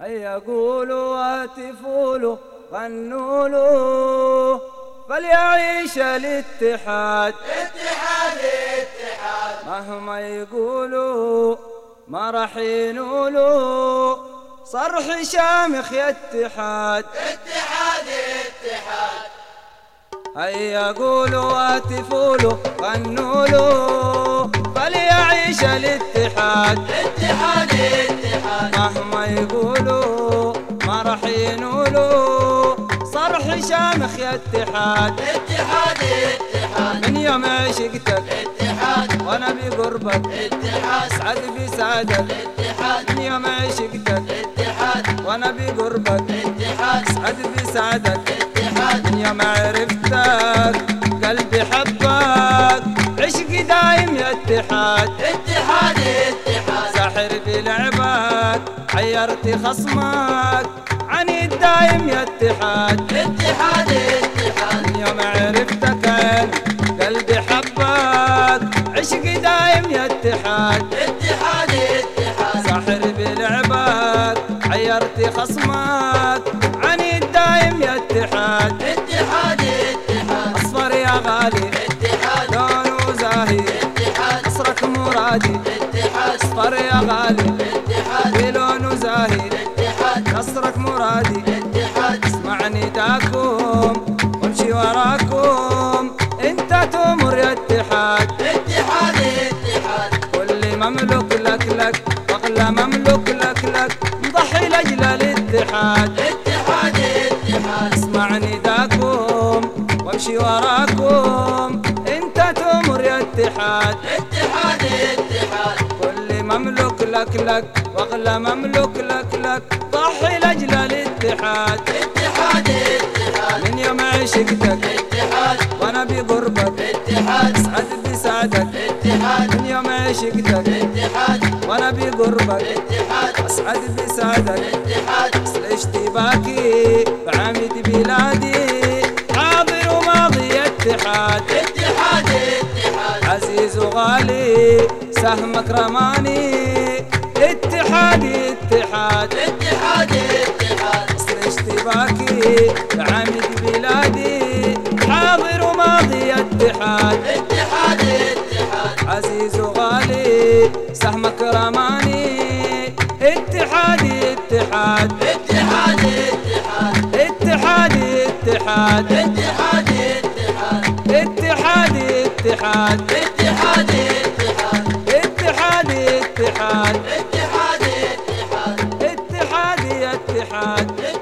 هيا قولوا غنوا له فليعيش الاتحاد. اتحاد اتحاد. مهما يقولوا ما راح ينولوا صرح شامخ يا اتحاد. اتحاد اتحاد. هيا قولوا غنوا له فليعيش الاتحاد. اتحاد اتحاد. مهما يقولوا ما راح ينولوا. صرح شامخ يا اتحاد. اتحاد اتحاد. من يوم عشقتك اتحاد. وأنا بقربك. اتحاد. سعد بسعدك. اتحاد. من يوم عشقتك اتحاد. وأنا بقربك. اتحاد. سعد بسعدك. اتحاد. من يوم عرفتك قلبي حبك. عشقي دايم يا اتحاد. اتحاد اتحاد. ساحر بلعبك حيرت خصمك عنيد دايم يا اتحاد. اتحاد اتحاد. من يوم عرفتك قلبي حبك عشقي دايم يا اتحاد. اتحاد اتحاد. ساحر بلعبك حيرت خصمك اصفر يا غالي اتحاد بلونه زاهي اتحاد نصرك مرادي اتحاد اسمعني داكم وامشي وراكم إنت تمر يا اتحاد. اتحاد اتحاد كل مملوك لك لك واغلى مملوك لك لك نضحي لاجل الاتحاد. اتحاد اتحاد اسمعني داكم وامشي وراكم. مملوك لك لك واغلى مملوك لك لك. ضحي لأجل الاتحاد. اتحاد اتحاد. من يوم عشقتك اتحاد. وأنا بقربك اتحاد. اسعد بسعدك اتحاد. من يوم عشقتك اتحاد. وأنا بقربك اتحاد. أسعد بسعدك اتحاد. اصل اشتباكي بعمد بلادي. حاضر وماضي اتحاد. اتحاد اتحاد. عزيز وغالي سهمك رماني اتحاد اتحاد اتحاد اشتباكي عمد بلادي. حاضر وماضي اتحاد اتحاد اتحاد عزيز وغالي سهمك رماني اتحاد اتحاد. اتحاد اتحاد. اتحادي اتحاد اتحادي اتحاد. اتحادي اتحاد 人。